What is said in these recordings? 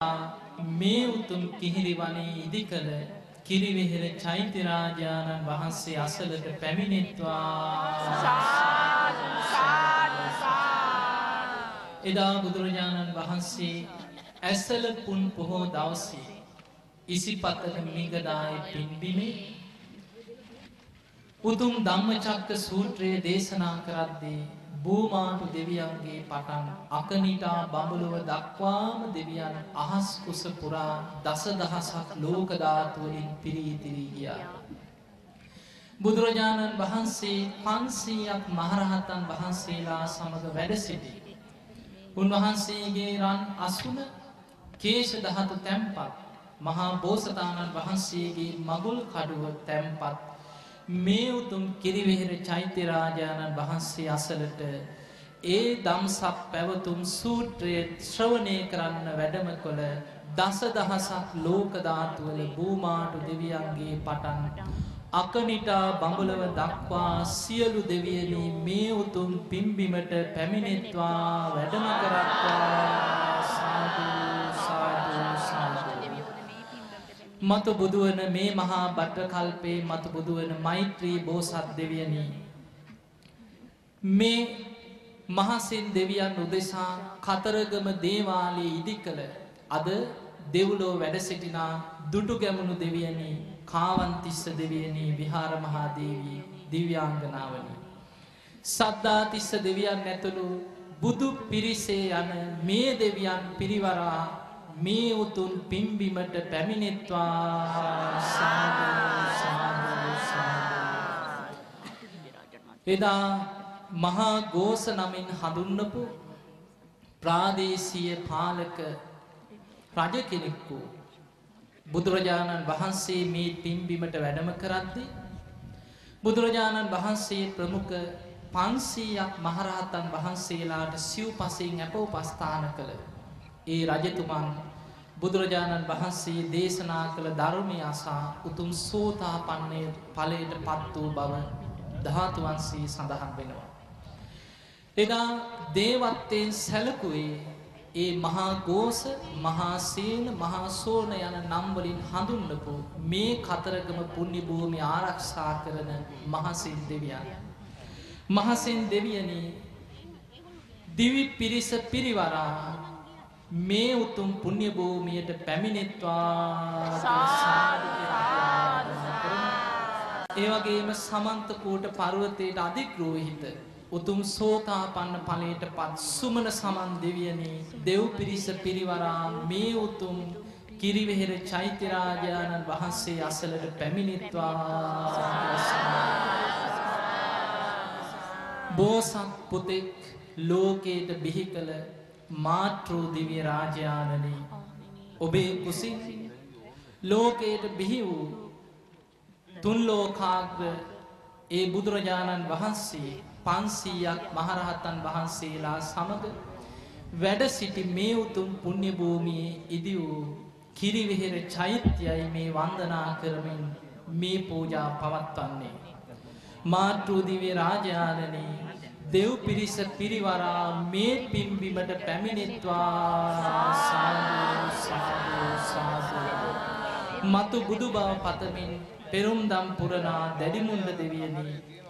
මේ උතුම් කිහිරි වනේ ඉදි කළ කිරිවෙහෙර චෛත්‍ය රාජානන් වහන්සේ අසලට පැමිණෙත්වා. එදා බුදුරජාණන් වහන්සේ ඇසල පුන් පොහෝ දවසේ ඉසිපතක මිගදාය පින්බිමේ උතුම් ධම්මචක්ක සූත්‍රයේ දේශනා කරද්දී භූමාටු දෙවියන්ගේ පටන් අකනිටා බඹලොව දක්වාම දෙවියන් අහස් කුස පුරා දස දහසක් ලෝක ධාතු වලින් පිරී තිරී ගියා. බුදුරජාණන් වහන්සේ 500ක් මහරහතන් වහන්සේලා සමග වැඩ සිටි. උන්වහන්සේගේ රන් අසුන කේශ ධාතු තැන්පත් මහා බෝසතාණන් වහන්සේගේ මගුල් කඩුව තැන්පත් මේ උතුම් කිරිවෙහෙර චෛත්‍ය රාජාණන් වහන්සේ අසලට ඒ දම්සක් පැවතුම් සූත්‍රය ශ්‍රවණය කරන්න වැඩම කොළ දස දහසක් ලෝක ධාතුවල භූමාටු දෙවියන්ගේ පටන් අකනිටා බඹලව දක්වා සියලු දෙවියනි මේ උතුම් පිම්බිමට පැමිණෙත්වා වැඩම කරත්වා. මතු බුදුවන මේ මහා බට්ට කල්පේ මතු බුදුවන මෛත්‍රී බෝසත් දෙවියනි. මේ මහසින් දෙවියන් උදෙසා කතරගම දේවාලයේ ඉදි කළ අද දෙව්ලෝ වැඩ සිටිනා දුටු ගැමුණු දෙවියනි කාවන්තිස්ස දෙවියනි විහාර මහා දේවී දිව්‍යාංගනාවනි. සද්ධාතිස්ස දෙවියන් ඇතුළු බුදු පිරිසේ යන මේ දෙවියන් පිරිවරා මේ උතුම් පිම්බිමට පැමිණෙත්වා. එදා මහා ගෝස නමින් හඳුන්නපු ප්‍රාදේශීය පාලක රජ කෙනෙක්කු බුදුරජාණන් වහන්සේ මේ පිම්බිමට වැඩම කරද්දි බුදුරජාණන් වහන්සේ ප්‍රමුඛ පන්සීයක් මහරහතන් වහන්සේලාට සිව් පසයෙන් ඇප උපස්ථාන කළ. ඒ රජතුමන් බුදුරජාණන් වහන්සේ දේශනා කළ ධර්මය අසා උතුම් සෝතාපන්නේ ඵලයට පත් වූ බව ධාතු වංශී සඳහන් වෙනවා. එදා දේවත්වයෙන් සැලකුවේ ඒ මහා ගෝස මහා සේන මහා සෝන යන නම් වලින් හඳුන්වපු මේ කතරගම පුණ්‍ය භූමිය ආරක්ෂා කරන මහසින් දෙවියන්. මහසින් දෙවියනි දිවි පිරිස පිරිවරා මේ උතුම් පුණ්‍ය භූමියට පැමිණෙත්වා ඒ වගේම සමන්තකෝට පර්වතයට අධිග්‍රෝහිත උතුම් සෝතාපන්න ඵලයට පත් සුමන සමන් දෙවියනි දෙව් පිරිස පිරිවරා මේ උතුම් කිරිවෙහෙර චෛත්‍ය රාජානන් වහන්සේ අසලට පැමිණෙත්වා. බෝසත් පුතෙක් ලෝකයට බිහි කළ මාතෘ දිව්‍ය රාජයාණනි ඔබේ කුසින් ලෝකයට බිහි වූ තුන් ලෝකාග්‍ර ඒ බුදුරජාණන් වහන්සේ 500ක් මහරහතන් වහන්සේලා සමග වැඩ සිටි මේ උතුම් පුණ්‍ය භූමියේ ඉදි වූ කිරිවෙහෙර චෛත්‍යයයි මේ වන්දනා කරමින් මේ පූජා පවත්වන්නේ. මාතෘ දිව්‍ය රාජයාණනි දෙව් පිරිස පිරිවරා මේ පිම්බිමට පැමිණෙත්වා. මතු බුදු බව පතමින් පෙරුම්දම් පුරනා දැඩිමුල්ල දෙවියනි.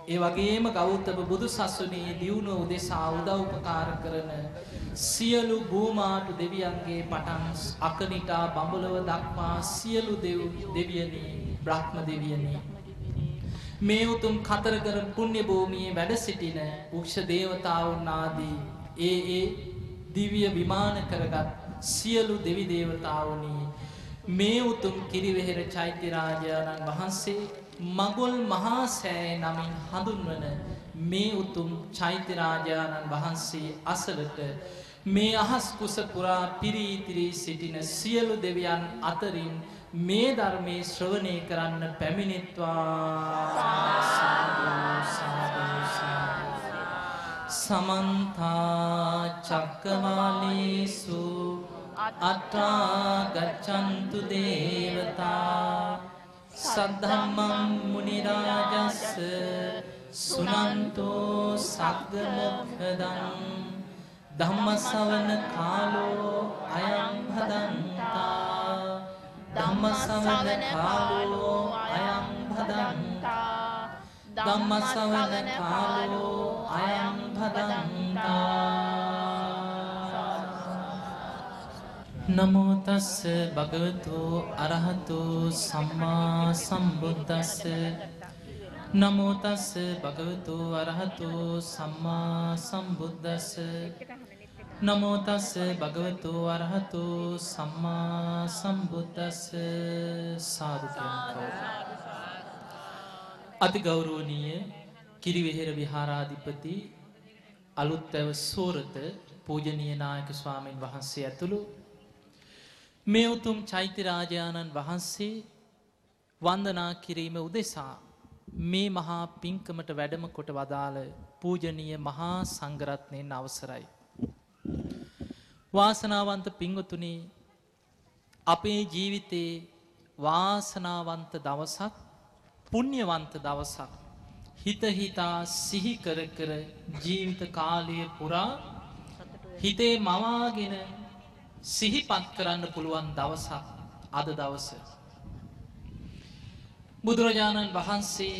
ඒ වගේම ගෞතම බුදු සසුනේ දියුණුව උදෙසා උදව්පකාර කරන සියලු භූමාටු දෙවියන්ගේ පටන් අකනිටා බඹලව දක්වා සියලු දෙව් දෙවියනි බ්‍රහ්ම දෙවියනි. මේ උතුම් කතරගර පුණ්‍ය භූමියේ වැඩ සිටින උක්ෂ දේවතාවුන් ආදී ඒ ඒ දිව්‍ය විමාන කරගත් සියලු දෙවි දේවතාවුනි මේ උතුම් කිරිවෙහෙර චෛත්‍ය රාජාණන් වහන්සේ මගුල් මහා සෑය නමින් හඳුන්වන මේ උතුම් චෛත්‍ය රාජාණන් වහන්සේ අසලට මේ අහස් කුස පුරා පිරීතිරී සිටින සියලු දෙවියන් අතරින් මේ ධර්මයේ ශ්‍රවණය කරන්න පැමිණෙත්වා. සමන්තා චක්කමාලේසු අත්‍රා ගච්ඡන්තු දේවතා සද්ධම්මං මුනි රාජස්ස සුනන්තෝ සග්ග මොක්ඛදං ධම්මසවන කාලෝ අයං භදං ධම්මසවන කාලෝ අයං භදන්තා. ධම්මසවන කාලෝ අයං භදන්තා. නමෝ තස්ස භගවතු අරහතු සම්මා සම්බුද්දස්ස. නමෝ තස්ස භගවතු අරහතු සම්මා සම්බුද්දස්ස. නමෝ තස්ස භගවතු අරහතු සම්මා සම්බුද්දස්ස සාදුකයන් අති ගෞරවනීය කිරිවෙහෙර විහාරාධිපති අලුත්තැව සෝරත පූජනීය නායක ස්වාමීන් වහන්සේ ඇතුළු මේ උතුම් චෛත්‍යරාජාණන් වහන්සේ වන්දනා කිරීම උදෙසා මේ මහා පින්කමට වැඩම කොට වදාළ පූජනීය මහා සංගරත්නයෙන් අවසරයි. වාසනාවන්ත පිංගතුනේ අපේ ජීවිතයේ වාසනාවන්ත දවසක් පුණ්‍යවන්ත දවසක් හිත හිතා සිහි කර කර ජීවිත කාලය පුරා හිතේ මවාගෙන සිහිපත් කරන්න පුළුවන් දවසක් අද දවස. බුදුරජාණන් වහන්සේ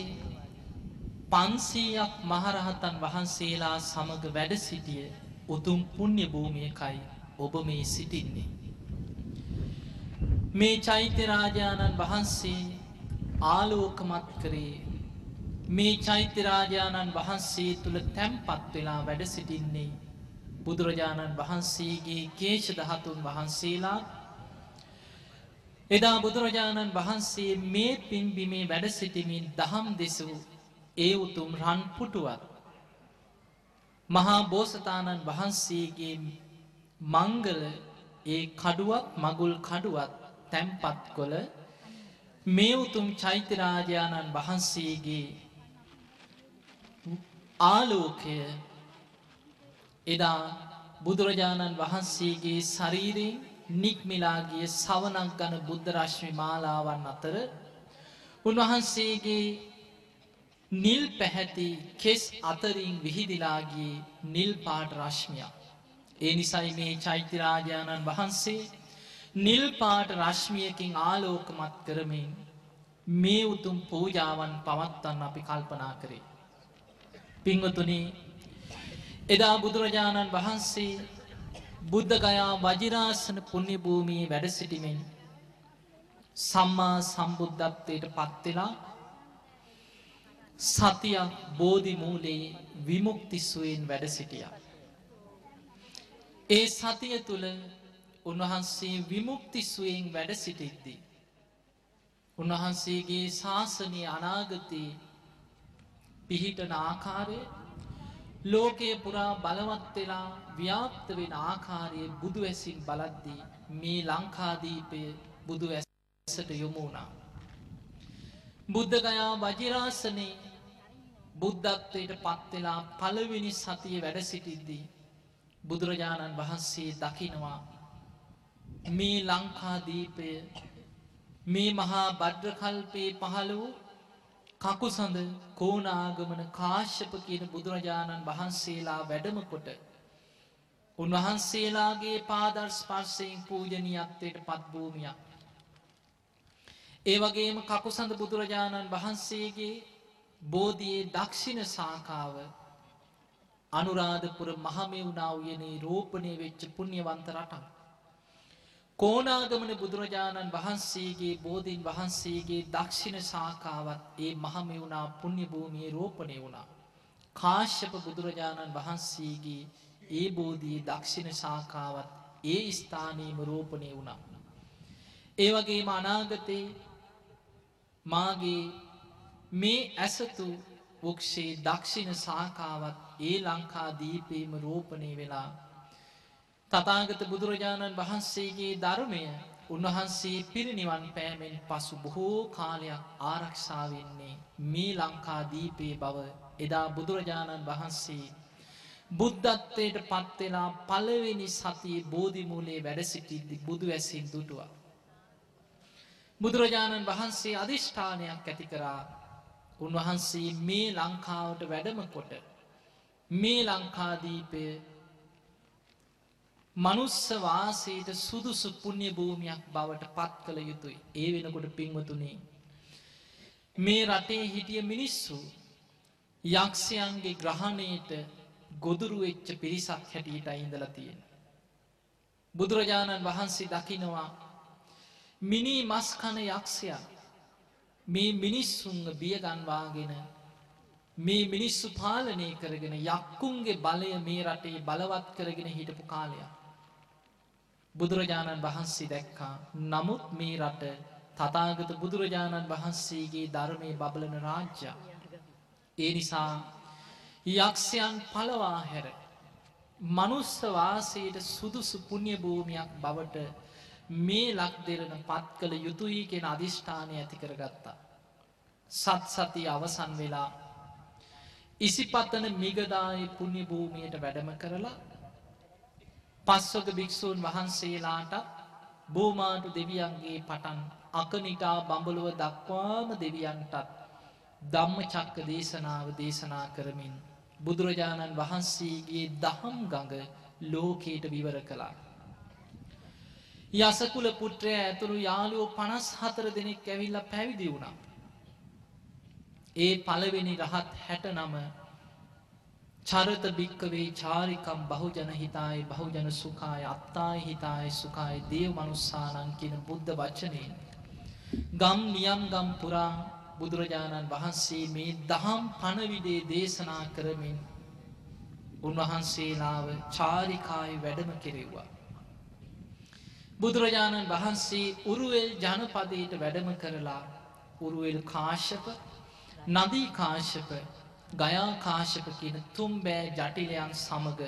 පන්සීයක් මහරහතන් වහන්සේලා සමඟ වැඩ සිටිය උතුම් පුුණ්‍ය භූමියකයි ඔබ මේ සිටින්නේ. මේ චෛත්‍යරාජාණන් වහන්සේ ආලෝකමත් කරේ මේ චෛත්‍යරාජාණන් වහන්සේ තුළ තැම්පත් වෙලා වැඩ සිටින්නේ බුදුරජාණන් වහන්සේගේ කේෂ දහතුන් වහන්සේලා එදා බුදුරජාණන් වහන්සේ මේ පින්බිමේ වැඩ සිටිමින් දහම් දෙසූ ඒ උතුම් රන් පුටුවත් මහා බෝසතාණන් වහන්සේගේ මංගල ඒ කඩුවත් මගුල් කඩුවත් තැම්පත් කොළ මේ උතුම් චෛත්‍යරාජාණන් වහන්සේගේ ආලෝකය එදා බුදුරජාණන් වහන්සේගේ ශරීරයෙන් නික්මිලාගේ සවනක් ගන බුද්ධරශ්මි මාලාවන් අතර උන්වහන්සේගේ නිල් පැහැති කෙස් අතරින් විහිදිලාගේ නිල් පාට රශ්මියක්. ඒ නිසයි මේ චෛත්‍යරාජාණන් වහන්සේ නිල් පාට රශ්මියකින් ආලෝකමත් කරමින් මේ උතුම් පූජාවන් පවත්වන්න අපි කල්පනා කරේ. පිංවතුනේ එදා බුදුරජාණන් වහන්සේ බුද්ධගයා වජිරාසන පුුණ්‍ය භූමියේ වැඩ සිටිමෙන් සම්මා සම්බුද්ධත්වයට පත්වෙලා සතියක් බෝධි මූලයේ විමුක්තිස්සුවෙන් වැඩ සිටිය. ඒ සතිය තුළ උන්වහන්සේ විමුක්තිස්සුවෙන් වැඩ සිටිද්දී. උන්වහන්සේගේ ශාසනය අනාගතයේ පිහිටන ආකාරය ලෝකයේ පුරා බලවත් වෙලා ව්‍යාප්ත වෙන ආකාරය බුදු ඇසින් බලද්දී මේ ලංකාදීපය බුදු ඇසට යොමුණා. බුද්ධගයා වජිරාසනේ බුද්ධත්වයට පත්වෙලා පළවෙනි සතිය වැඩ සිටිද්දී බුදුරජාණන් වහන්සේ දකිනවා මේ ලංකාදීපය මේ මහා බද්්‍රකල්පයේ පහළ වූ කකුසඳ කෝනාගමන කාශ්‍යප කියන බුදුරජාණන් වහන්සේලා වැඩමකොට උන්වහන්සේලාගේ පාදර්ස් පර්සයෙන් පූජනීයත්වයට පත්භූමියක්. ඒ වගේම කකුසඳ බුදුරජාණන් වහන්සේගේ බෝධයේ දක්ෂිණ සාකාව අනුරාධපුර මහමෙවුනා උයනේ රෝපණය වෙච්ච පුුණ්‍යවන්ත රටක්. කෝනාගමන බුදුරජාණන් වහන්සේගේ බෝධීන් වහන්සේගේ දක්ෂිණ සාකාවත් ඒ මහමෙවුනා පුුණ්‍ය භූමිය රෝපණය වුණා. කාශ්‍යප බුදුරජාණන් වහන්සේගේ ඒ බෝධී දක්ෂිණ සාකාවත් ඒ ස්ථානීම රෝපණය වුණා. ඒ වගේම අනාගතයේ මාගේ මේ ඇසතු වක්ෂේ දක්ෂිණ සාකාවත් ඒ ලංකා දීපේම රෝපණය වෙලා තතාගත බුදුරජාණන් වහන්සේගේ ධර්මය උන්වහන්සේ පිරිනිවන් පෑමෙන් පසු බොහෝ කාලයක් ආරක්ෂාවෙන්නේ මේ ලංකාදීපේ බව එදා බුදුරජාණන් වහන්සේ බුද්ධත්වයට පත්වෙලා පළවෙනි සතියේ බෝධිමූලේ වැඩසිටිද්දි බුදු ඇසින් දුටුවා. බුදුරජාණන් වහන්සේ අධිෂ්ඨානයක් ඇති කරා උන්වහන්සේ මේ ලංකාවට වැඩම කොට මේ ලංකාදීපය මනුස්ස වාසයට සුදුසු පුුණ්‍ය භූමියක් බවට පත් කළ යුතුයි. ඒ වෙනකොට පින්වතුනේ. මේ රටේ හිටිය මිනිස්සු යක්ෂයන්ගේ ග්‍රහණයට ගොදුරු වෙච්ච පිරිසක් හැටියට අයිඳල තියෙන. බුදුරජාණන් වහන්සේ දකිනවා මිනී මස්කන යක්ෂයා මේ මිනිස්සුන්ග බියගන්වාගෙන මේ මිනිස්සු පාලනය කරගෙන යක්කුන්ගේ බලය මේ රටේ බලවත් කරගෙන හිටපු කාලයක්. බුදුරජාණන් වහන්සේ දැක්කා නමුත් මේ රට තතාගත බුදුරජාණන් වහන්සේගේ ධර්මය බබලන රාජ්‍ය. ඒ නිසා යක්ෂයන් පලවා හැර මනුස්ස වාසයට සුදුසු පුුණ්‍ය භූමියක් බවට මේ ලක් දෙරන පත් කළ යුතුයි කෙන අධිෂ්ඨානය ඇති කරගත්තා. සත් සති අවසන් වෙලා ඉසිපත්තන මිගදායි පුුණ්‍ය භූමියයට වැඩම කරලා පස්වක භික්‍ෂූන් වහන්සේලාට බෝමාටු දෙවියන්ගේ පටන් අකනිටා බඹලුව දක්වාම දෙවියන්ටත් ධම්ම චක්ක දේශනාව දේශනා කරමින් බුදුරජාණන් වහන්සේගේ දහම් ගඟ ලෝකයට විවර කළා. යසකුල පුට්‍රය ඇතුළු යාලුවෝ පනස් හතර දෙනෙක් ඇවිල්ල පැවිදි වුණා. ඒ පළවෙනි රහත් හැට නම චරත භික්කවේ චාරිකම් බහුජන හිතායි බහුජන සුකාය අත්තායි හිතායි සුකායි දේව මනුස්සානන් කියන බුද්ධ වච්චනයෙන්. ගම් නියම් ගම් පුරා බුදුරජාණන් වහන්සේ මේ දහම් පණවිඩේ දේශනා කරමින් උන්වහන්සේලාව චාරිකායි වැඩම කෙරෙව්වා. බුදුරජාණන් වහන්සේ උරුවල් ජනපදයට වැඩම කරලා උරුවල් කාශ්‍යප නදී කාශ්‍යප ගයා කාශ්‍යප කියන තුම්බෑ ජටිලයන් සමග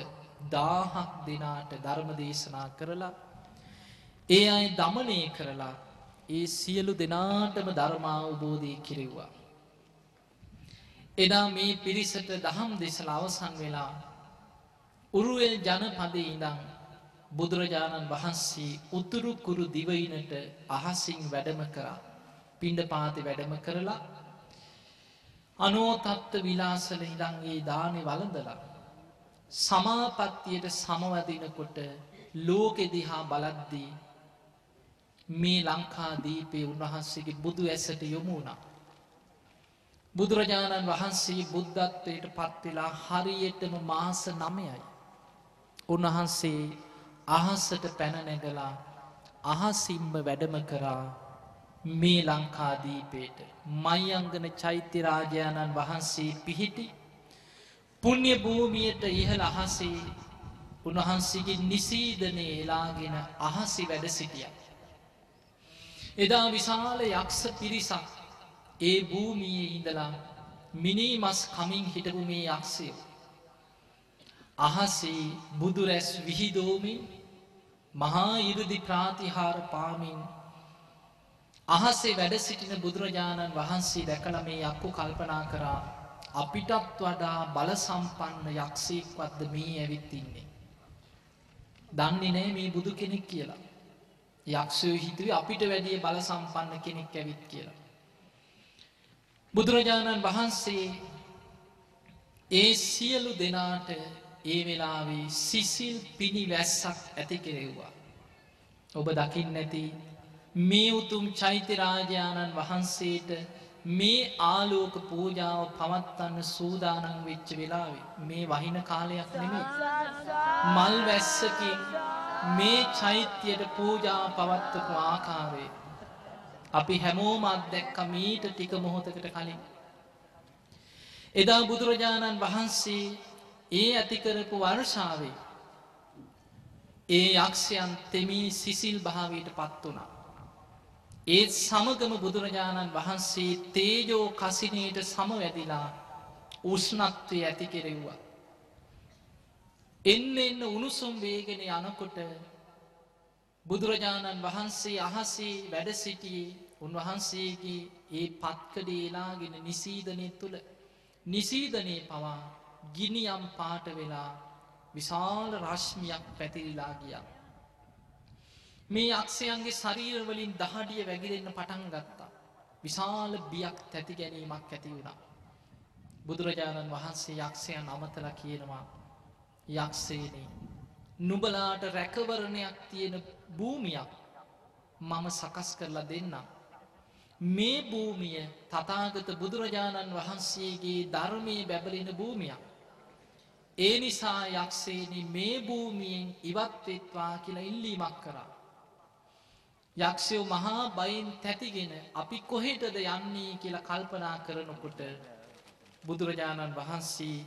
දාහක් දෙනාට ධර්ම දේශනා කරලා ඒ අයි දමනය කරලා ඒ සියලු දෙනාටම ධර්මාවබෝධය කිරෙව්වා. එදා මේ පිරිසට දහම් දෙසල අවසන් වෙලා උරුවල් ජනපදේ ඉඳං බුදුරජාණන් වහන්සේ උතුරුකුරු දිවයිනට අහසින් වැඩම කරා පිණ්ඩ පාති වැඩම කරලා අනෝතත්ව විලාසල ඉඩන්ගේ දානෙ වලඳලා සමාපත්තියට සමවදිනකොට ලෝකෙ දිහා බලද්දී මේ ලංකාදීපේ උන්වහන්සේගේ බුදු ඇසට යොමුණා. බුදුරජාණන් වහන්සේ බුද්ධත්වයට පත්වෙලා හරියටම මාස නමයයි. උන්වහන්සේ අහස්සට පැනනැගලා අහසිම්ම වැඩම කරා මේ ලංකාදීපේට මයිංගන චෛත්‍යරාජාණන් වහන්සේ පිහිටි පුුණ්‍ය භූමියයට ඉහළ අහසේ උන්වහන්සේගේ නිසීදනය එලාගෙන අහසි වැඩ සිටිය. එදා විශාල යක්ෂ පිරිසක් ඒ භූමියේ ඉඳලා මිනී මස් කමින් හිටපු මේ යක්ෂයෝ. අහසේ බුදුරැස් විහිදෝමින් මහා ඉරදි ප්‍රාතිහාර පාමින් අහසේ වැඩ සිටින බුදුරජාණන් වහන්සේ දැකළ මේ යක්කු කල්පනා කරා අපිටත් වඩා බල සම්පන්න යක්ෂයෙක්වත්ද මේ ඇවිත් ඉන්නේ. දන්නේ නෑ මේ බුදු කෙනෙක් කියලා. යක්ෂයෝ හිතුවේ අපිට වැඩිය බල සම්පන්න කෙනෙක් ඇවිත් කියලා. බුදුරජාණන් වහන්සේ ඒ සියලු දෙනාට ඒ වෙලාවේ සිසිල් පිණි වැස්සක් ඇති කෙරෙව්වා. ඔබ දකිින් නැති මේ උතුම් චෛත්‍යරාජාණන් වහන්සේට මේ ආලෝක පූජාව පවත්වන්න සූදානන් වෙච්ච වෙලාවේ මේ වහින කාලයක් නෙමේ. මල් වැස්සකින් මේ චෛත්‍යයට පූජා පවත්වපු ආකාරය. අපි හැමෝම අත්දැක්ක මීට ටික මොහොතකට කලින්. එදා බුදුරජාණන් වහන්සේ ඒ ඇතිකරපු වර්ෂාවේ ඒ යක්ෂයන් තෙමී සිසිල් භාවයට පත් වනා. ඒත් සමගම බුදුරජාණන් වහන්සේ තේජෝ කසිනයට සමවැදිලා උෂ්ණත්වය ඇති කෙරෙව්වා. එන්න එන්න උණුසුම් වේගෙන යනකොට බුදුරජාණන් වහන්සේ අහසේ වැඩ සිටියේ උන්වහන්සේගේ ඒ පත්කඩේලාගෙන නිසීදනය තුළ නිසීදනය පවා ගිනියම් පාට වෙලා විශාල රශ්මියක් පැතිරිලා ගියා. මේ අක්ෂයන්ගේ ශරීරවලින් දහඩිය වැගිරෙන්න පටන් ගත්තා. විශාල බියක් තැති ගැනීමක් ඇති වුණා. බුදුරජාණන් වහන්සේ යක්ෂයන් අමතල කියනවා යක්ෂේනේ නුබලාට රැකවරණයක් තියෙන භූමියක් මම සකස් කරලා දෙන්නම්. මේ භූමිය තථාගත බුදුරජාණන් වහන්සේගේ ධර්මයේ බැබලෙන භූමියක්. ඒ නිසා යක්ෂේනි මේ භූමියෙන් ඉවත් වෙත්වා කියලා ඉල්ලීමක් කරා. යක්ෂයෝ මහා බයින් තැතිගෙන අපි කොහෙටද යන්නේ කියලා කල්පනා කරනකොට බුදුරජාණන් වහන්සේ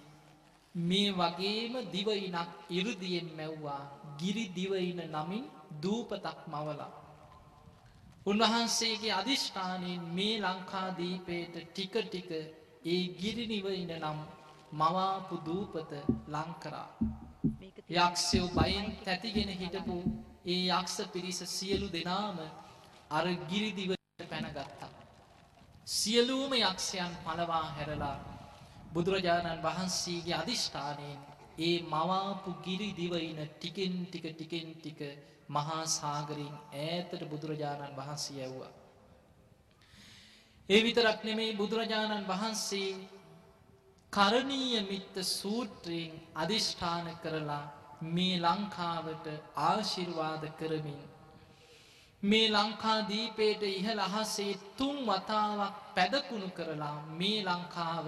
මේ වගේම දිවයිනක් ඉරුදියෙන් මැව්වා ගිරි දිවයින නමින් දූපතක් මවලා. උන්වහන්සේගේ අධිෂ්ඨානයෙන් මේ ලංකාදීපයට ටික ටික ඒ ගිරිනිවයින නම් මවාපු දූපත ලංකරා. යක්ෂයෝ බයින් තැතිගෙන හිටපු ඒ යක්ෂ පිරිස සියලු දෙනාම අර ගිරිදිවට පැනගත්තා. සියලූම යක්ෂයන් පලවා හැරලා බුදුරජාණන් වහන්සේගේ අධිෂ්ඨානයෙන් ඒ මවාපු ගිරි දිවයින ටිකෙන් ටික ටිකෙන් ටික මහා සාගරින් ඈතට බුදුරජාණන් වහන්සේ යැව්වා. ඒ විතරක් නෙමෙයි බුදුරජාණන් වහන්සේ කරණීය මිත්ත සූත්‍රයෙන් අධිෂ්ඨාන කරලා මේ ලංකාවට ආශිර්වාද කරමින් මේ ලංකාදීපයට ඉහළ අහසේ තුන් වතාවක් පැදකුණු කරලා මේ ලංකාව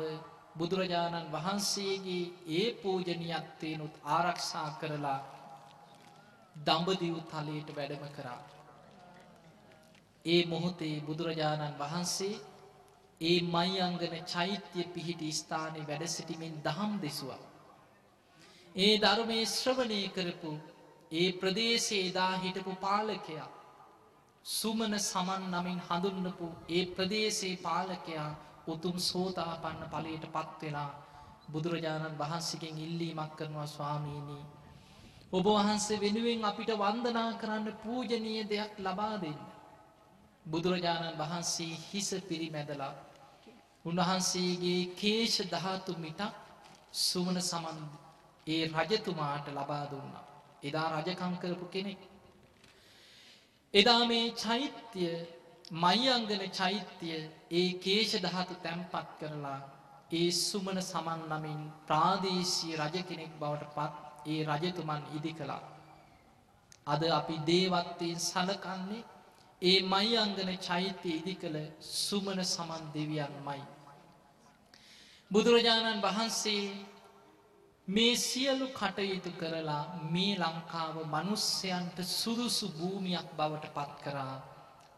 බුදුරජාණන් වහන්සේගේ ඒ පූජනීයත්වයනුත් ආරක්ෂා කරලා දඹදිව් තලයට වැඩම කරා. ඒ මොහොතේ බුදුරජාණන් වහන්සේ ඒ මයිඅංගන චෛත්‍ය පිහිටි ස්ථානයේ වැඩ සිටිමින් දහම් දෙසුවා. ඒ ධර්මයේ ශ්‍රවණය කරපු ඒ ප්‍රදේශයේ එදා හිටපු පාලකයා සුමන සමන් නමින් හඳුන්වපු ඒ ප්‍රදේශයේ පාලකයා උතුම් සෝතාපන්න ඵලයට පත් වෙලා බුදුරජාණන් වහන්සේගෙන් ඉල්ලීමක් කරනවා ස්වාමීනි ඔබ වහන්සේ වෙනුවෙන් අපිට වන්දනා කරන්න පූජනීය දෙයක් ලබා දෙන්න. බුදුරජාණන් වහන්සේ හිස පිරිමැදලා උන්වහන්සේගේ කේශ ධාතු මිටක් සුමන සමන් ඒ රජතුමාට ලබා දුන්නා. එදා රජකම් කරපු කෙනෙක්. එදා මේ චෛත්‍ය මයිඅංගන චෛත්‍ය ඒ කේශ ධාතු තැන්පත් කරලා ඒ සුමන සමන් නමින් ප්‍රාදේශීය රජ කෙනෙක් බවට පත් ඒ රජතුමන් ඉදි කළා. අද අපි දේවත්වයෙන් සලකන්නේ ඒ මයිඅංගන චෛත්‍ය ඉදි කළ සුමන සමන් දෙවියන්මයි. බුදුරජාණන් වහන්සේ මේ සියලු කටයුතු කරලා මේ ලංකාව මනුස්්‍යයන්ට සුදුසු භූමියක් බවට පත් කරා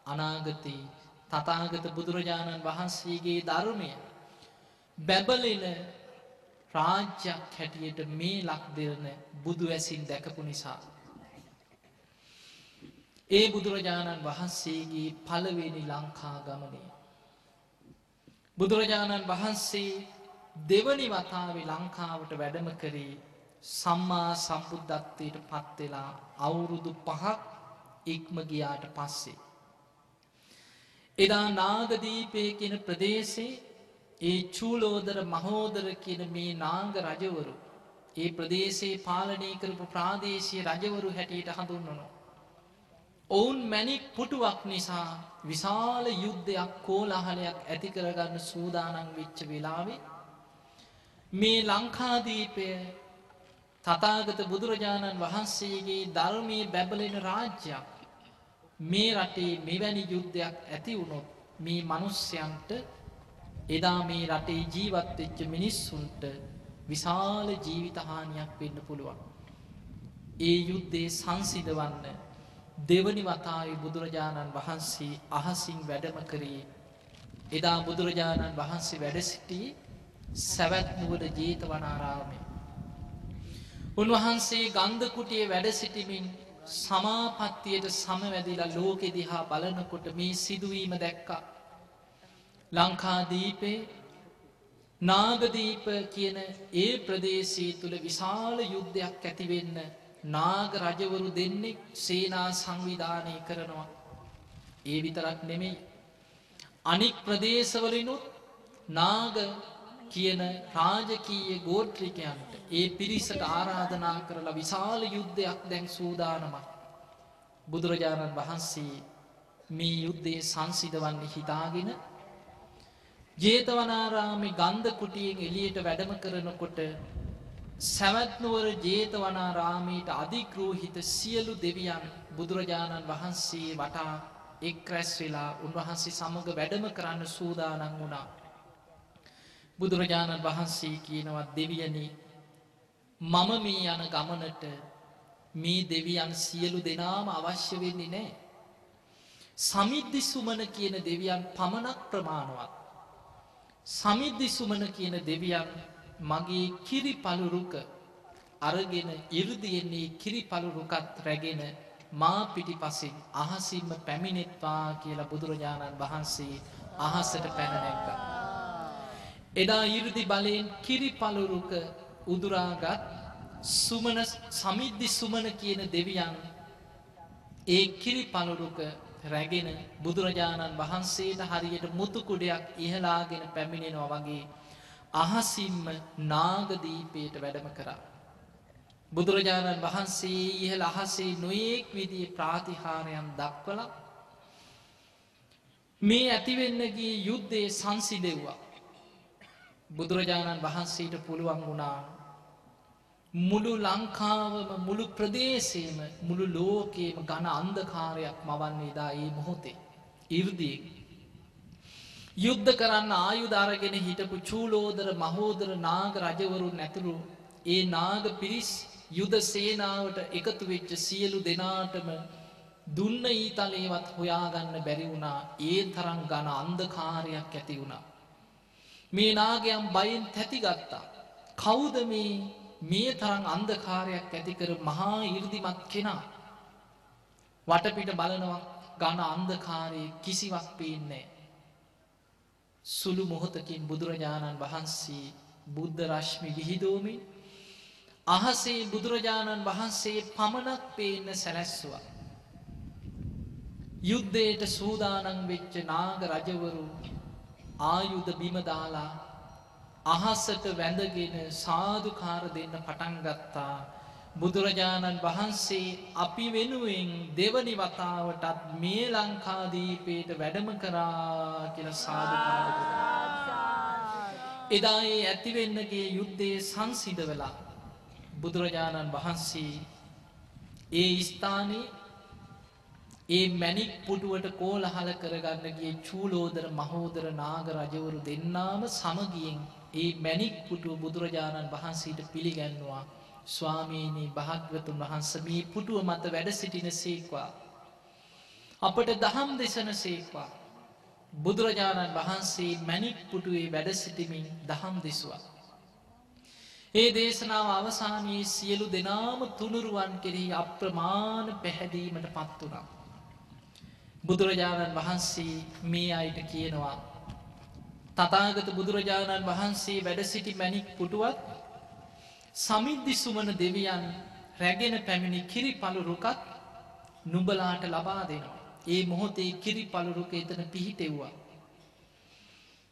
අනාගතයේ තතාගත බුදුරජාණන් වහන්සේගේ ධර්මය බැබලෙන රාජ්‍යයක් හැටියට මේ ලක් දෙරන බුදු ඇසින් දැකපු නිසා. ඒ බුදුරජාණන් වහන්සේගේ පළවෙනි ලංකා ගමනය. බුදුරජාණන් වහන්සේ දෙවනි වතාවේ ලංකාවට වැඩම කරේ සම්මා සම්බුද්ධත්වයට පත්වෙලා අවුරුදු පහක් ඉක්ම ගියාට පස්සේ. එදා නාගදීපය කියන ප්‍රදේශේ ඒ චූලෝදර මහෝදර කියන මේ නාග රජවරු ඒ ප්‍රදේශයේ පාලනය කරපු ප්‍රාදේශය රජවරු හැටියට හඳුන්වනවා. ඔවුන් මැනික් පුටුවක් නිසා විශාල යුද්ධයක් කෝලාහලයක් ඇති කරගන්න සූදානන් වෙච්ච වෙලාවේ මේ ලංකාදීපය තතාගත බුදුරජාණන් වහන්සේගේ ධර්මය බැබලෙන රාජ්‍යයක් මේ රටේ මෙවැනි යුද්ධයක් ඇති වුණොත් මේ මනුස්්‍යයන්ට එදා මේ රටේ ජීවත්වෙච්ච මිනිස්සුන්ට විශාල ජීවිතහානියක් වෙන්න පුළුවන්. ඒ යුද්ධේ සංසිදවන්න දෙවනි වතායි බුදුරජාණන් වහන්සේ අහසින් වැඩම කරේ එදා බුදුරජාණන් වහන්සේ වැඩ සිටී සැවැත්නුවර ජීත වනාරාමය. උන්වහන්සේ ගන්ධකුටිය වැඩ සිටිමින් සමාපත්තියට සමවැදිලා ලෝකෙ දිහා බලනකොට මේ සිදුවීම දැක්කා. ලංකාදීපේ නාගදීප කියන ඒ ප්‍රදේශී තුළ විශාල යුද්ධයක් ඇතිවෙන්න නාග රජවරු දෙන්නෙක් සේනා සංවිධානය කරනවා. ඒ විතරක් නෙමෙයි. අනික් ප්‍රදේශවලිනුත් නාග කියන රාජකීය ගෝත්‍රිකයන්ට ඒ පිරිසට ආරාධනා කරලා විශාල යුද්ධයක් දැන් සූදානමක්. බුදුරජාණන් වහන්සේ මේ යුද්ධයේ සංසිධවන්නේ හිතාගෙන ජේතවනාරාමි ගන්ධ කුටියෙන් එලියට වැඩම කරනකොට සැවැත්නුවර ජේතවනාරාමීට අධික්‍රෝහිත සියලු දෙවියන් බුදුරජාණන් වහන්සේ වටා එක් රැස් වෙලා උන්වහන්සේ සමඟ වැඩම කරන්න සූදානන් වුණා. බුදුරජාණන් වහන්සේ කියනවත් දෙවියන මම මේ යන ගමනට මේ දෙවියන් සියලු දෙනාම අවශ්‍ය වෙන්නේ නෑ. සමිද්ධි සුමන කියන දෙවියන් පමණක් ප්‍රමාණවත්. සමිද්ධි සුමන කියන දෙවියන් මගේ කිරි පළුරුක අරගෙන ඉරදියෙන්නේ කිරි පළුරුකත් රැගෙන මා පිටි පසින් අහසින්ම පැමිණෙත්වා කියලා බුදුරජාණන් වහන්සේ අහසට පැනනැක්ක. එදා ඉරදි බලයෙන් කිරි පළුරුක උදුරාගත් සුමන සමිද්ධි සුමන කියන දෙවියන් ඒ කිරි පළුරුක රැගෙන බුදුරජාණන් වහන්සේට හරියට මුතුකුඩයක් ඉහලාගෙන පැමිණෙනවා වගේ අහසිම්ම නාගදීපයට වැඩම කරා. බුදුරජාණන් වහන්සේ ඉහළ අහසේ නොයෙක් විදිී ප්‍රාතිහාරයන් දක්වල මේ ඇතිවෙන්නගේ යුද්ධය සංසිදෙව්වා. බුදුරජාණන් වහන්සේට පුළුවන් වුණා මුළු ලංකාවම මුළු ප්‍රදේශයම මුළු ලෝකේම ගණ අන්දකාරයක් මවන්නේ දා ඒ මොහොතේ ඉර්දී. යුද්ධ කරන්න ආයුධාරගෙන හිටපු චූලෝදර මහෝදර නාග රජවරුන් ඇතුළු ඒ නාග පිරිස් යුද සේනාවට එකතු වෙච්ච සියලු දෙනාටම දුන්න ඊතලේවත් හොයාගන්න බැරි වුණා ඒ තරම් ගණ අන්දකාරයක් ඇති වුණා. මේ නාගයම් බයින් තැතිගත්තා. කෞද මේ මේ තරම් අන්දකාරයක් ඇතිකර මහා ඉර්දිමත් කෙනා. වටපිට බලනවා ගණ අන්දකාරය කිසිවක් පේන්නේ. සුළු මොහොතකින් බුදුරජාණන් වහන්සේ බුද්ධ රශ්මි විහිදෝමින් අහසේ බුදුරජාණන් වහන්සේ පමණක් පේන්න සැලැස්සවා. යුද්ධයට සූදානන් වෙච්ච නාග රජවරු ආයුධ බිමදාලා අහස්සට වැඳගෙන සාධකාර දෙන්න පටන්ගත්තා බුදුරජාණන් වහන්සේ අපි වෙනුවෙන් දෙවනි වතාවටත් මේ ලංකාදීපයට වැඩම කරා කියල සාධකාර එදා ඒ ඇතිවෙන්නගේ යුද්ධය සංසිද වෙලා බුදුරජාණන් වහන්සේ ඒ ස්ථානයේ ඒ මැනික් පුටුවට කෝලහල කරගන්නගේ චූලෝදර මහෝදර නාග රජවරු දෙන්නාම සමගියෙන් ඒ මැනික් පුටුව බුදුරජාණන් වහන්සේට පිළිගැන්වා ස්වාමීනී භාග්‍යවතුන් වහන්ස මේ පුටුව මත වැඩ සිටින සේක්වා. අපට දහම් දෙසන සේක්වා. බුදුරජාණන් වහන්සේ මැනික් පුටුවේ වැඩ සිටිමින් දහම් දෙසවා. ඒ දේශනාව අවසානයේ සියලු දෙනාම තුනුරුවන් කෙරෙහි අප්‍රමාණ පැහැදීමට පත් වුණා. බුදුරජාණන් වහන්සේ මේ අයට කියනවා. තතාගත බුදුරජාණන් වහන්සේ වැඩ සිටි මැනික් පුටුවත් සමිද්ධි සුමන දෙවියන් රැගෙන පැමිණි කිරි පළුරුකත් නුඹලාට ලබා දෙනවා. ඒ මොහොතේ කිරි පළුරුක එතන පිහිටෙව්වා.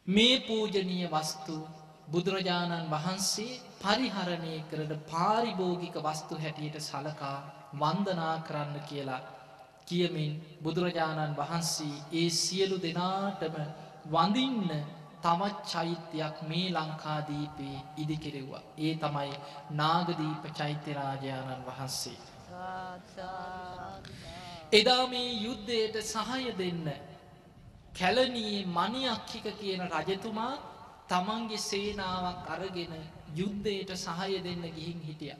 මේ පූජනීය වස්තු බුදුරජාණන් වහන්සේ පරිහරණය කරන පාරිභෝගික වස්තු හැටියට සලකා වන්දනා කරන්න කියලා කියමින් බුදුරජාණන් වහන්සේ ඒ සියලු දෙනාටම වඳින්න තමත් චෛත්‍යයක් මේ ලංකාදීපේ ඉදිකිරෙව්වා. ඒ තමයි නාගදීප චෛත්‍යරාජාණන් වහන්සේ. එදා මේ යුද්ධයට සහය දෙන්න කැලනී මනියක්කික කියන රජතුමා තමන්ගේ සේනාවක් අරගෙන යුද්ධයට සහය දෙන්න ගිහින් හිටිය.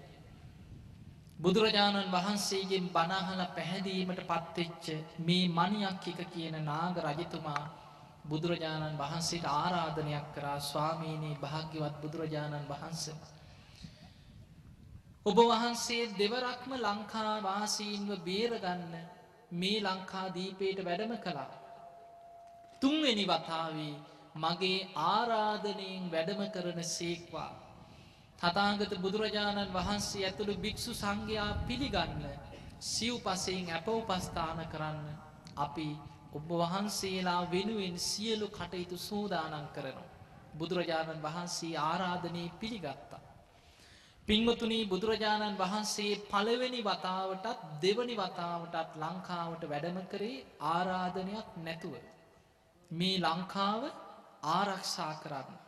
බුදුරජාණන් වහන්සේගෙන් බනාහල පැහැදීමට පත්වෙච්ච මේ මනියක්කික කියන නාග රජතුමා බුදුරජාණන් වහන්සේට ආරාධනයක් කරා ස්වාමීනී භාග්‍යවත් බුදුරජාණන් වහන්ස. ඔබ වහන්සේ දෙවරක්ම ලංකාවාසීන්ව බේරගන්න මේ ලංකාදීපයට වැඩම කළා. තුන්වෙනි වතාවේ මගේ ආරාධනයෙන් වැඩම කරන සේක්වා. තතාගත බුදුරජාණන් වහන්සේ ඇතුළු භික්‍ෂු සංඝයා පිළිගන්න සිව් පසයෙන් ඇප උපස්ථාන කරන්න අපි ඔබ වහන්සේලා වෙනුවෙන් සියලු කටයුතු සූදානන් කරනවා. බුදුරජාණන් වහන්සේ ආරාධනය පිළිගත්තා. පින්වතුනී බුදුරජාණන් වහන්සේ පළවෙනි වතාවටත් දෙවනි වතාවටත් ලංකාවට වැඩම කරේ ආරාධනයක් නැතුව. මේ ලංකාව ආරක්ෂා කරන්න.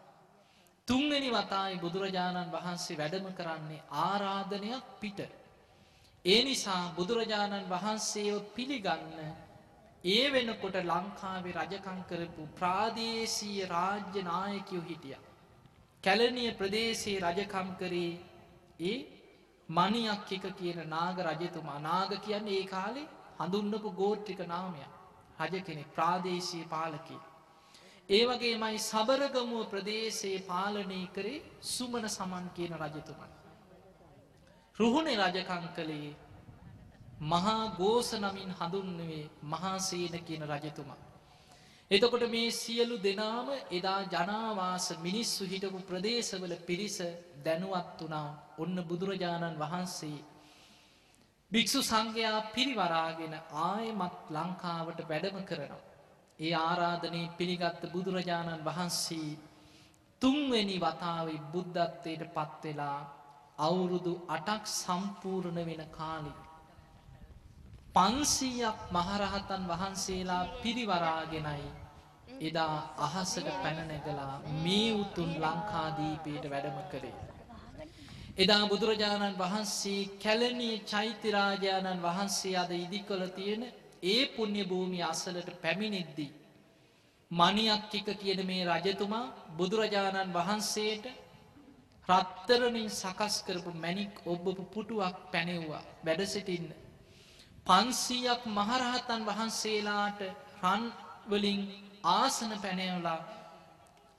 තුන්වෙනි වතායි බුදුරජාණන් වහන්සේ වැඩම කරන්නේ ආරාධනයක් පිට. ඒ නිසා බුදුරජාණන් වහන්සේව පිළිගන්න ඒ වෙනකොට ලංකාවේ රජකං කරපු ප්‍රාදේශීය රාජ්‍ය නායකයෝ හිටිය. කැලනිය ප්‍රදේශයේ රජකම් කරේ ඒ මනියක් එක කියන නාග රජතුමා නාග කියන්නේ ඒ කාලේ හඳුන්නපු ගෝට්ටික නාමයක් රජ කෙනෙක් ප්‍රාදේශීය පාලකී. ඒ වගේ මයි සබරගමුව ප්‍රදේශයේ පාලනය කරේ සුමන සමන් කියන රජතුමන්. රුහුණේ රජකං කළේ මහා ගෝස නමින් හඳුන්නුවේ මහාසේන කියන රජතුමා. එතකොට මේ සියලු දෙනාම එදා ජනාවාස මිනිස්සු හිටපු ප්‍රදේශවල පිරිස දැනුවත් වනා ඔන්න බුදුරජාණන් වහන්සේ. භික්‍ෂු සංඝයා පිරිවරාගෙන ආයමත් ලංකාවට වැඩම කරනවා. ඒ ආරාධනය පිළිගත්ත බුදුරජාණන් වහන්සේ තුන්වෙනි වතාවේ බුද්ධත්වයට පත්වෙලා අවුරුදු අටක් සම්පූර්ණ වෙන කාලි. පන්සීයක් මහරහතන් වහන්සේලා පිරිවරාගෙනයි එදා අහසට පැනනැගලා මේ උතුන් ලංකාදීපයට වැඩම කරේ. එදා බුදුරජාණන් වහන්සේ කැලනී චෛත්‍යරාජාණන් වහන්සේ අද ඉදි කොළ තියෙන ඒ පුුණ්‍ය භූමි අසලට පැමිණෙද්දී. මනියක් එක කියන මේ රජතුමා බුදුරජාණන් වහන්සේට රත්තරමින් සකස් කරපු මැනික් ඔබ්බපු පුටුවක් පැනෙව්වා වැඩසිටින්න. පන්සීයක් මහරහතන් වහන්සේලාට රන්වලින් ආසන පැනවලා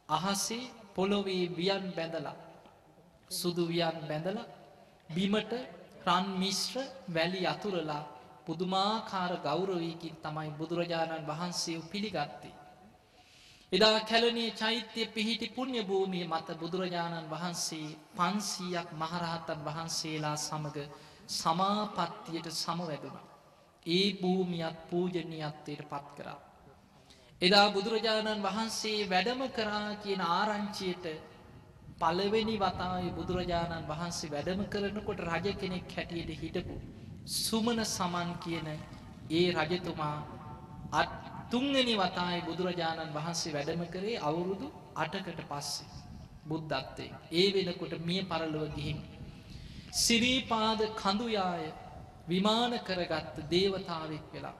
අහසේ පොළොවේ වියන් බැඳලා සුදු වියන් බැඳල බිමට රන් මිශ්‍ර වැලි අතුරලා පුදුමාකාර ගෞරවයකින් තමයි බුදුරජාණන් වහන්සේ පිළිගත්තේ. එදා කැලනේ චෛත්‍යය පිහිටි පුුණ්‍ය භූමිය මත බුදුරජාණන් වහන්සේ පන්සීයක් මහරහතන් වහන්සේලා සමඟ සමාපත්තියට සමවැදුණ. ඒ භූමියත් පූජනීයත්වයට පත් කරා. එදා බුදුරජාණන් වහන්සේ වැඩම කරා කියන ආරංචියයට පළවෙනි වතායි බුදුරජාණන් වහන්සේ වැඩම කරනකොට රජ කෙනෙක් හැටියට හිටපු. සුමන සමන් කියන ඒ රජතුමා තුන්ගනි වතායි බුදුරජාණන් වහන්සේ වැඩම කරේ අවුරුදු අටකට පස්සේ බුද්ධත්තේ ඒ වෙනකොට මිය පරලොව ගිහින්. සිරීපාද කඳුයාය විමාන කරගත්ත දේවතාවෙක් වෙලා.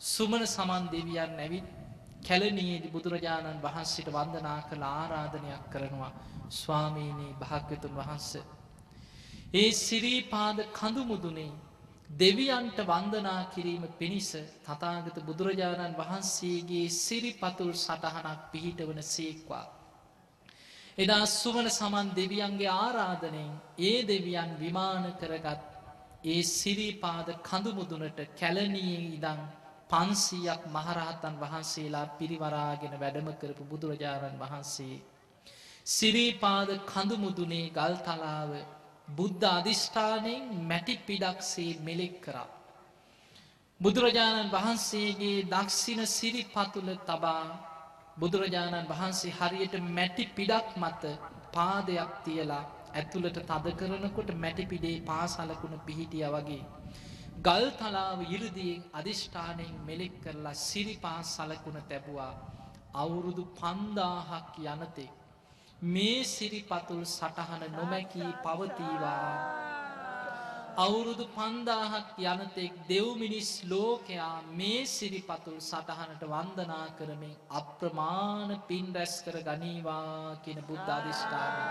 සුමන සමන් දෙවියන් නැවිත් කැලනීදි බුදුරජාණන් වහන්සිට වන්දනා කළ ආරාධනයක් කරනවා ස්වාමීනී භාග්‍යතුන් වහන්ස. ඒ සිරීපාද කඳුමුදුනේ දෙවියන්ට වන්දනා කිරීම පිණිස තතාගත බුදුරජාණන් වහන්සේගේ සිරිපතුල් සටහනක් පිහිට වන සේක්වා. එදා සුවන සමන් දෙවියන්ගේ ආරාධනයෙන් ඒ දෙවියන් විමාන කරගත් ඒ සිරිපාද කඳුමුදුනට කැලනයේ ඉදං පන්සීයක් මහරහතන් වහන්සේලා පිරිවරාගෙන වැඩම කරපු බුදුරජාණන් වහන්සේ. සිරීපාද කඳුමුදුනේ ගල් තලාව බුද්ධ අධිෂ්ඨානයෙන් මැටි පිඩක්සේ මෙලෙක් කරා. බුදුරජාණන් වහන්සේගේ දක්ෂින සිරි පතුල තබා බුදුරජාණන් වහන්සේ හරියට මැටි පිඩක් මත පාදයක් තියලා ඇතුළට තද කරනකොට මැටිපිඩේ පාසලකුණ පිහිටිය වගේ. ගල් තලාව ඉරදියෙන් අධිෂ්ඨානයෙන් මෙලෙක් කරලා සිරිපා සලකුණ තැබවා අවුරුදු පන්දාහක් යනතෙක්. මේ සිරිපතුල් සටහන නොමැකී පවතීවා. අවුරුදු පන්දාහක් යනතෙක් දෙව්මිනිස් ලෝකයා මේ සිරිපතුල් සටහනට වන්දනා කරමින් අප්‍රමාණ පින් රැස් කර ගනීවා කියන බුද්ධ අධිෂ්ඨානය.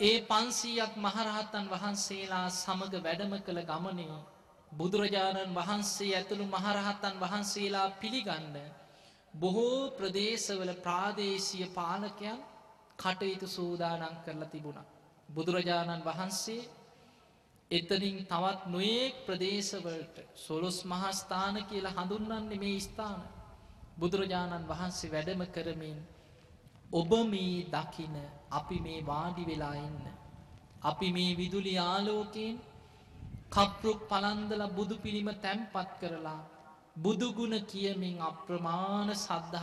ඒ පන්සීයක් මහරහතන් වහන්සේලා සමඟ වැඩම කළ ගමනේ බුදුරජාණන් වහන්සේ ඇතුළු මහරහතන් වහන්සේලා පිළිගන්න බොහෝ ප්‍රදේශවල ප්‍රාදේශය පාලකයන් කටයුතු සූදානන් කරලා තිබුණ. බුදුරජාණන් වහන්සේ එතනින් තවත් නොයෙක් ප්‍රදේශවලට සොලොස් මහස්ථාන කියලා හඳුන්නන්නේ මේ ස්ථාන බුදුරජාණන් වහන්සේ වැඩම කරමින් ඔබ මේ දකින අපි මේ වාඩි වෙලා ඉන්න. අපි මේ විදුලි ආලෝකයෙන් කප්රුක් පලන්දල බුදු පිළිම තැන්පත් කරලා බුදුගුණ කියමින් අප්‍රමාණ සද්ධහ